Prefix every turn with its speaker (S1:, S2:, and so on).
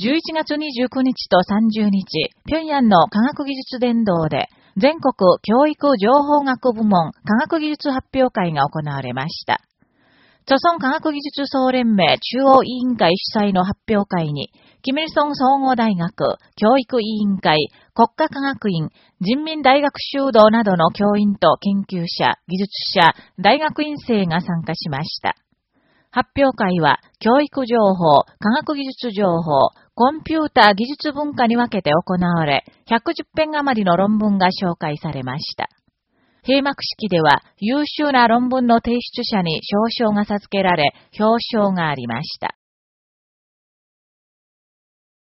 S1: 11月29日と30日、平壌の科学技術伝道で、全国教育情報学部門科学技術発表会が行われました。著村科学技術総連盟中央委員会主催の発表会に、キミルソン総合大学、教育委員会、国家科学院、人民大学修道などの教員と研究者、技術者、大学院生が参加しました。発表会は、教育情報、科学技術情報、コンピューター技術文化に分けて行われ、110編余りの論文が紹介されました。閉幕式では、優秀な論文の提出者に表彰が授けられ、表彰がありました。